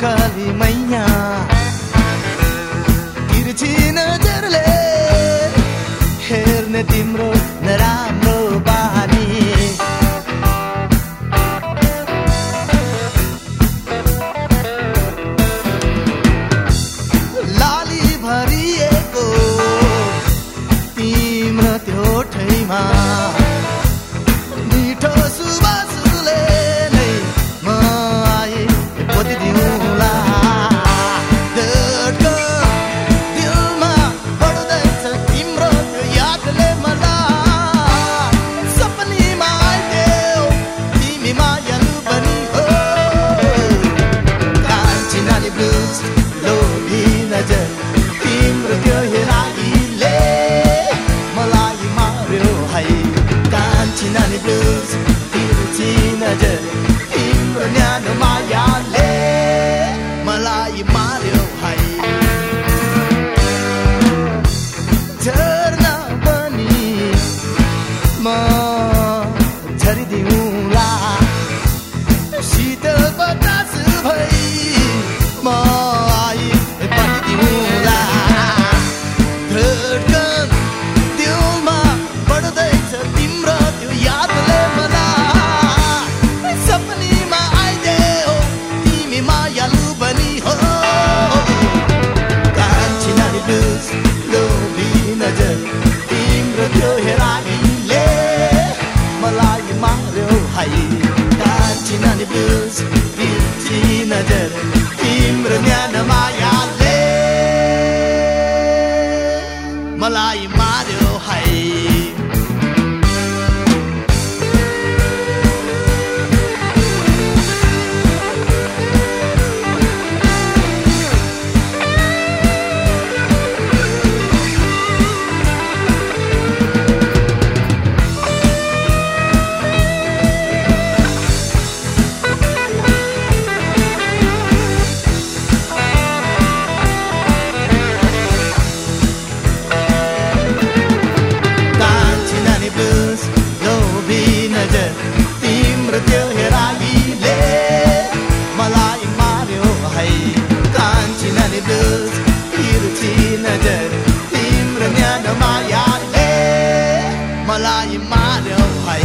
कालीमैया तिर्छी नजरले हेर्ने तिम्रो नराम्रो حيب كانتي ناني بلوز تيرتي نجر إمرنيانو ما يعلي ملاي ماريو حيب ترنا بني ما dead. तिम्रो त्यो हेराइले मलाई मार्यो है कान्छी ननि दुज तिर्छी नजर तिम्रो न्यानो मायाले मलाई मार्यो है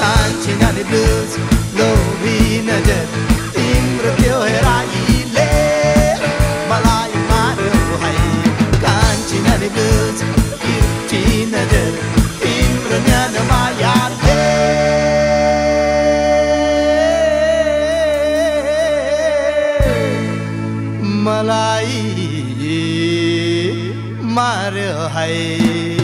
कान्छी ननि मार्यो है।